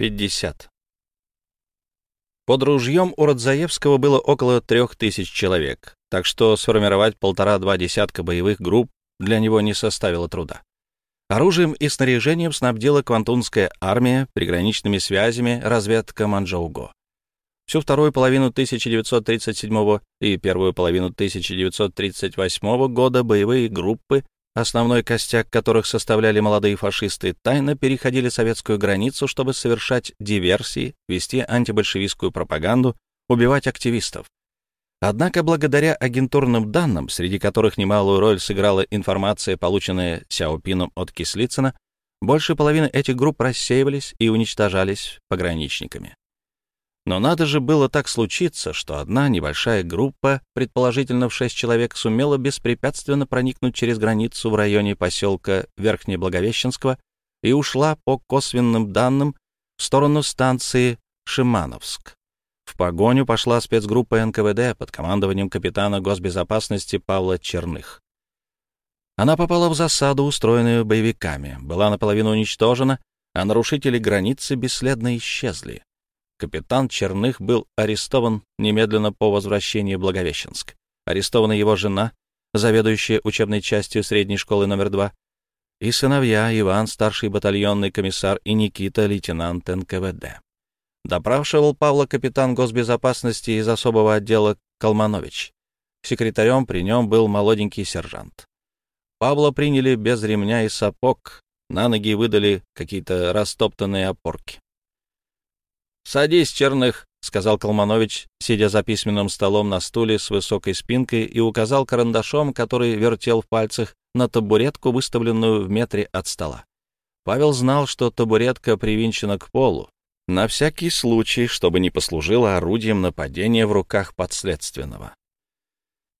50. Под ружьем у Радзаевского было около трех тысяч человек, так что сформировать полтора-два десятка боевых групп для него не составило труда. Оружием и снаряжением снабдила Квантунская армия, приграничными связями разведка Манчжоуго. Всю вторую половину 1937 и первую половину 1938 года боевые группы, основной костяк которых составляли молодые фашисты, тайно переходили советскую границу, чтобы совершать диверсии, вести антибольшевистскую пропаганду, убивать активистов. Однако благодаря агентурным данным, среди которых немалую роль сыграла информация, полученная Сяопином от Кислицына, больше половины этих групп рассеивались и уничтожались пограничниками. Но надо же было так случиться, что одна небольшая группа, предположительно в шесть человек, сумела беспрепятственно проникнуть через границу в районе поселка Верхнеблаговещенского и ушла по косвенным данным в сторону станции Шимановск. В погоню пошла спецгруппа НКВД под командованием капитана госбезопасности Павла Черных. Она попала в засаду, устроенную боевиками, была наполовину уничтожена, а нарушители границы бесследно исчезли капитан Черных был арестован немедленно по возвращении в Благовещенск. Арестована его жена, заведующая учебной частью средней школы номер два, и сыновья Иван, старший батальонный комиссар, и Никита, лейтенант НКВД. Допрашивал Павла капитан госбезопасности из особого отдела Калманович. Секретарем при нем был молоденький сержант. Павла приняли без ремня и сапог, на ноги выдали какие-то растоптанные опорки. «Садись, Черных», — сказал Колманович, сидя за письменным столом на стуле с высокой спинкой и указал карандашом, который вертел в пальцах, на табуретку, выставленную в метре от стола. Павел знал, что табуретка привинчена к полу, на всякий случай, чтобы не послужила орудием нападения в руках подследственного.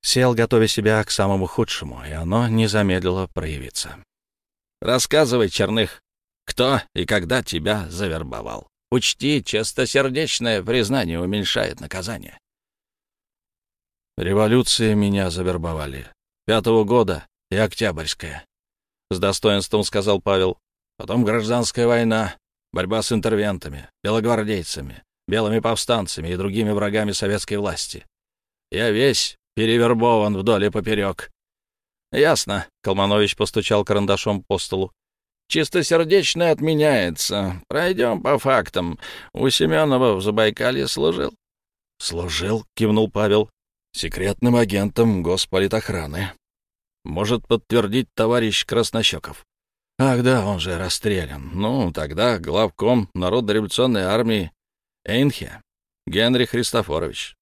Сел, готовя себя к самому худшему, и оно не замедлило проявиться. «Рассказывай, Черных, кто и когда тебя завербовал?» Учти, чистосердечное признание уменьшает наказание. Революция меня завербовали. Пятого года и Октябрьская. С достоинством сказал Павел. Потом гражданская война, борьба с интервентами, белогвардейцами, белыми повстанцами и другими врагами советской власти. Я весь перевербован вдоль и поперек. Ясно. Колманович постучал карандашом по столу. Чистосердечное отменяется. Пройдем по фактам. У Семенова в Забайкалье служил. — Служил, — кивнул Павел, — секретным агентом госполитохраны. Может подтвердить товарищ Краснощеков. Ах да, он же расстрелян. Ну, тогда главком Народно-революционной армии Эйнхе, Генрих Христофорович.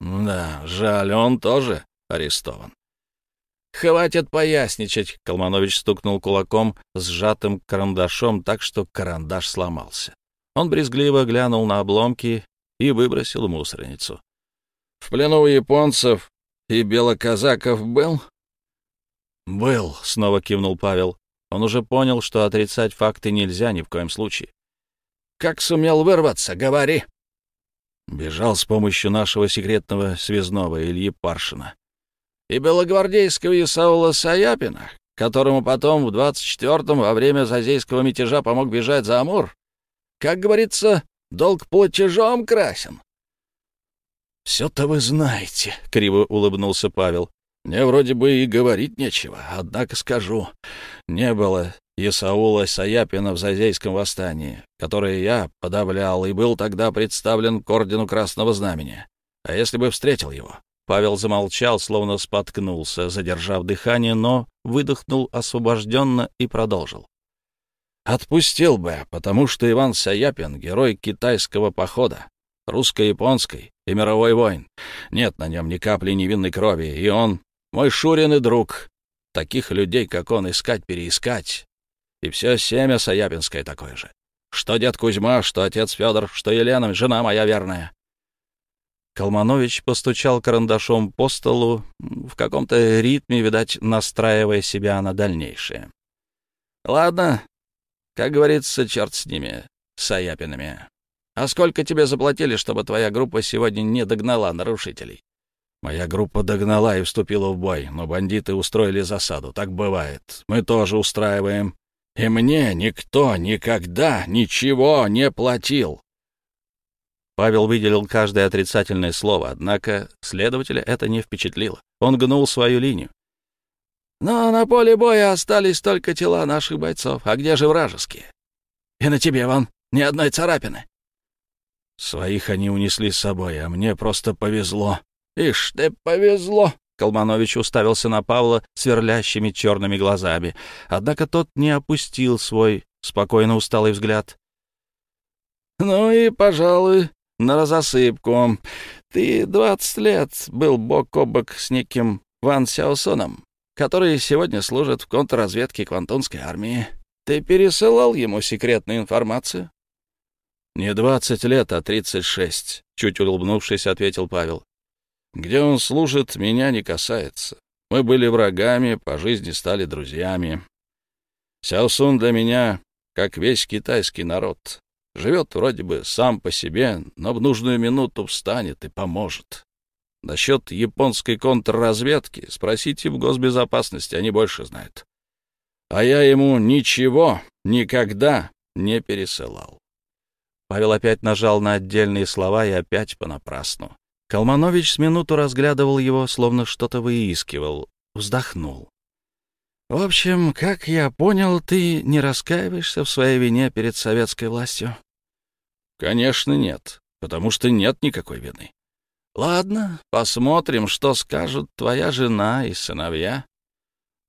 Да, жаль, он тоже арестован. «Хватит поясничать!» — Колманович стукнул кулаком сжатым карандашом так, что карандаш сломался. Он брезгливо глянул на обломки и выбросил в мусорницу. «В плену у японцев и белоказаков был?» «Был», — снова кивнул Павел. Он уже понял, что отрицать факты нельзя ни в коем случае. «Как сумел вырваться? Говори!» Бежал с помощью нашего секретного связного Ильи Паршина и белогвардейского Исаула Саяпина, которому потом в 24-м во время Зазейского мятежа помог бежать за Амур. Как говорится, долг платежом красен. «Все-то вы знаете», — криво улыбнулся Павел. «Мне вроде бы и говорить нечего, однако скажу. Не было Исаула Саяпина в Зазейском восстании, которое я подавлял и был тогда представлен к ордену Красного Знамени. А если бы встретил его, Павел замолчал, словно споткнулся, задержав дыхание, но выдохнул освобожденно и продолжил. «Отпустил бы, потому что Иван Саяпин — герой китайского похода, русско-японской и мировой войн. Нет на нем ни капли невинной крови, и он мой Шурин и друг. Таких людей, как он, искать-переискать. И все семя Саяпинское такое же. Что дед Кузьма, что отец Федор, что Елена, жена моя верная. Колманович постучал карандашом по столу, в каком-то ритме, видать, настраивая себя на дальнейшее. «Ладно, как говорится, черт с ними, с Аяпинами. А сколько тебе заплатили, чтобы твоя группа сегодня не догнала нарушителей?» «Моя группа догнала и вступила в бой, но бандиты устроили засаду. Так бывает. Мы тоже устраиваем. И мне никто никогда ничего не платил. Павел выделил каждое отрицательное слово, однако следователя это не впечатлило. Он гнул свою линию. «Но на поле боя остались только тела наших бойцов. А где же вражеские? И на тебе, вон, ни одной царапины». «Своих они унесли с собой, а мне просто повезло». «Ишь ты, повезло!» Колманович уставился на Павла сверлящими черными глазами. Однако тот не опустил свой спокойно усталый взгляд. «Ну и, пожалуй, на разосыпку. Ты двадцать лет был бок о бок с неким Ван Сяосоном, который сегодня служит в контрразведке Квантунской армии. Ты пересылал ему секретную информацию?» «Не двадцать лет, а тридцать шесть», — чуть улыбнувшись, ответил Павел. «Где он служит, меня не касается. Мы были врагами, по жизни стали друзьями. Сяосун для меня как весь китайский народ. Живет вроде бы сам по себе, но в нужную минуту встанет и поможет. Насчет японской контрразведки спросите в госбезопасности, они больше знают. А я ему ничего никогда не пересылал. Павел опять нажал на отдельные слова и опять понапрасну. Калманович с минуту разглядывал его, словно что-то выискивал, вздохнул. «В общем, как я понял, ты не раскаиваешься в своей вине перед советской властью?» Конечно, нет, потому что нет никакой вины. Ладно, посмотрим, что скажут твоя жена и сыновья.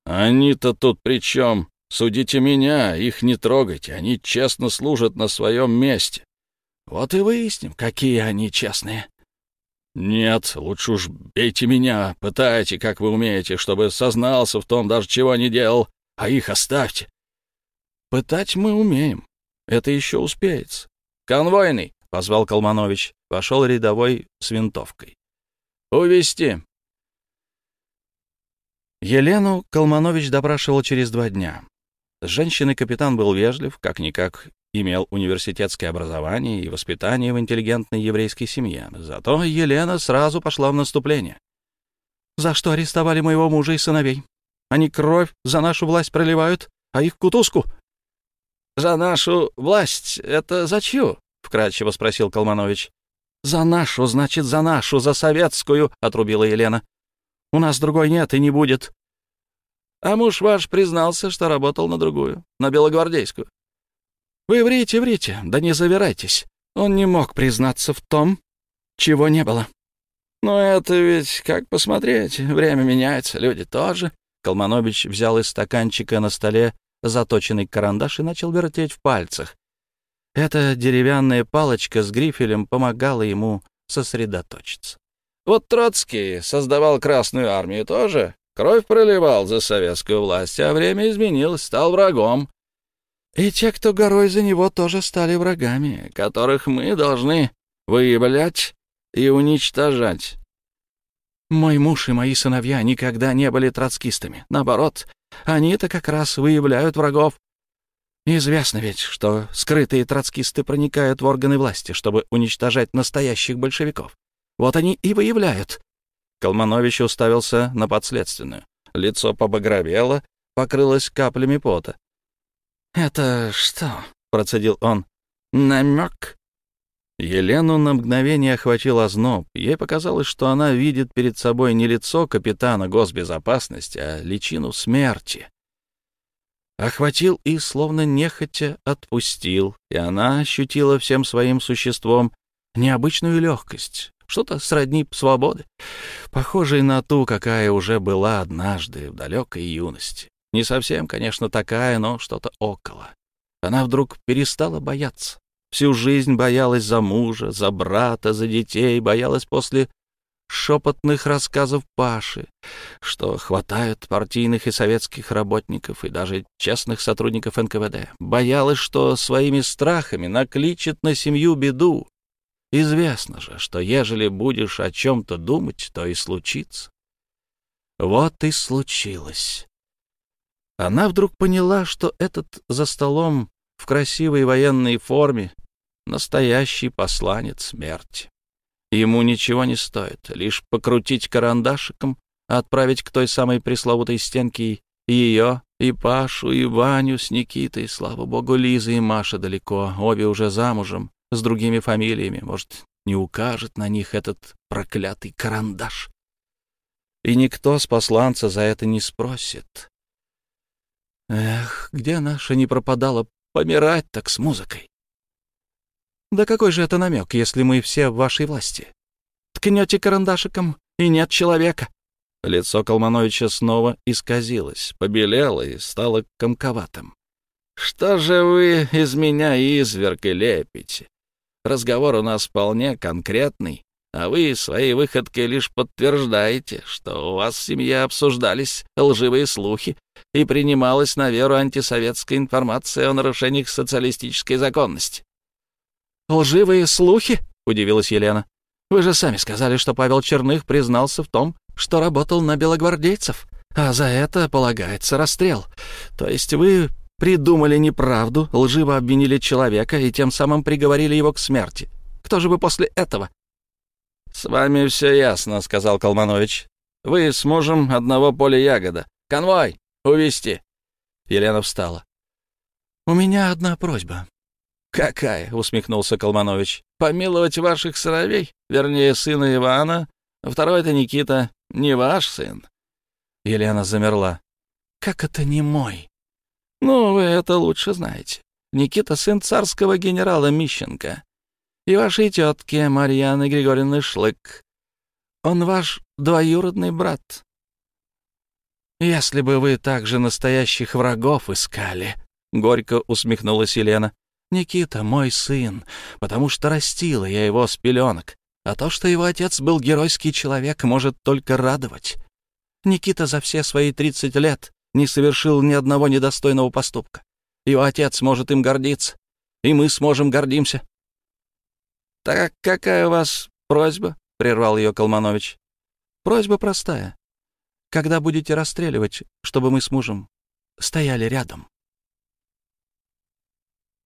Они-то тут при чем? Судите меня, их не трогайте, они честно служат на своем месте. Вот и выясним, какие они честные. Нет, лучше уж бейте меня, пытайте, как вы умеете, чтобы сознался в том, даже чего не делал, а их оставьте. Пытать мы умеем, это еще успеется. «Конвойный!» — позвал Колманович. Вошел рядовой с винтовкой. «Увести!» Елену Колманович допрашивал через два дня. С женщиной капитан был вежлив, как-никак имел университетское образование и воспитание в интеллигентной еврейской семье. Зато Елена сразу пошла в наступление. «За что арестовали моего мужа и сыновей? Они кровь за нашу власть проливают, а их кутузку «За нашу власть? Это за чью?» — вкратчиво спросил Колманович. «За нашу, значит, за нашу, за советскую», — отрубила Елена. «У нас другой нет и не будет». «А муж ваш признался, что работал на другую, на белогвардейскую». «Вы врите, врите, да не завирайтесь. Он не мог признаться в том, чего не было». «Но это ведь, как посмотреть, время меняется, люди тоже». Колманович взял из стаканчика на столе заточенный карандаш и начал вертеть в пальцах. Эта деревянная палочка с грифелем помогала ему сосредоточиться. Вот Троцкий создавал Красную Армию тоже. Кровь проливал за советскую власть, а время изменилось, стал врагом. И те, кто горой за него, тоже стали врагами, которых мы должны выявлять и уничтожать. Мой муж и мои сыновья никогда не были троцкистами. Наоборот, они-то как раз выявляют врагов. Известно ведь, что скрытые троцкисты проникают в органы власти, чтобы уничтожать настоящих большевиков. Вот они и выявляют. Колманович уставился на подследственную. Лицо побагровело, покрылось каплями пота. «Это что?» — процедил он. «Намек?» Елену на мгновение охватил озноб. Ей показалось, что она видит перед собой не лицо капитана госбезопасности, а личину смерти. Охватил и, словно нехотя, отпустил, и она ощутила всем своим существом необычную легкость, что-то сродни свободы, похожей на ту, какая уже была однажды в далекой юности. Не совсем, конечно, такая, но что-то около. Она вдруг перестала бояться. Всю жизнь боялась за мужа, за брата, за детей, боялась после шепотных рассказов Паши, что хватают партийных и советских работников и даже честных сотрудников НКВД. Боялась, что своими страхами накличет на семью беду. Известно же, что ежели будешь о чем-то думать, то и случится. Вот и случилось. Она вдруг поняла, что этот за столом в красивой военной форме, настоящий посланец смерти. Ему ничего не стоит, лишь покрутить карандашиком, отправить к той самой пресловутой стенке ее И Пашу, и Ваню с Никитой, слава богу, Лиза и Маша далеко, обе уже замужем, с другими фамилиями. Может, не укажет на них этот проклятый карандаш. И никто с посланца за это не спросит. Эх, где наша не пропадала помирать так с музыкой? Да какой же это намек, если мы все в вашей власти? Ткнете карандашиком, и нет человека. Лицо Калмановича снова исказилось, побелело и стало комковатым. «Что же вы из меня изверг и лепите? Разговор у нас вполне конкретный, а вы своей выходкой лишь подтверждаете, что у вас в семье обсуждались лживые слухи и принималась на веру антисоветская информация о нарушениях социалистической законности». «Лживые слухи?» — удивилась Елена. «Вы же сами сказали, что Павел Черных признался в том, что работал на белогвардейцев, а за это полагается расстрел. То есть вы придумали неправду, лживо обвинили человека и тем самым приговорили его к смерти. Кто же вы после этого?» «С вами все ясно», — сказал Колманович. «Вы с мужем одного поля ягода. Конвой! Увести!» Елена встала. «У меня одна просьба». «Какая?» — усмехнулся Колманович. «Помиловать ваших сыновей, вернее, сына Ивана. Второй — это Никита. Не ваш сын?» Елена замерла. «Как это не мой?» «Ну, вы это лучше знаете. Никита — сын царского генерала Мищенко. И вашей тетки Марьяны Григорьевны Шлык. Он ваш двоюродный брат. Если бы вы также настоящих врагов искали, — горько усмехнулась Елена. Никита мой сын, потому что растила я его с пеленок. А то, что его отец был геройский человек, может только радовать. Никита за все свои тридцать лет не совершил ни одного недостойного поступка. Его отец может им гордиться, и мы сможем гордимся. — Так какая у вас просьба? — прервал ее Колманович. — Просьба простая. Когда будете расстреливать, чтобы мы с мужем стояли рядом.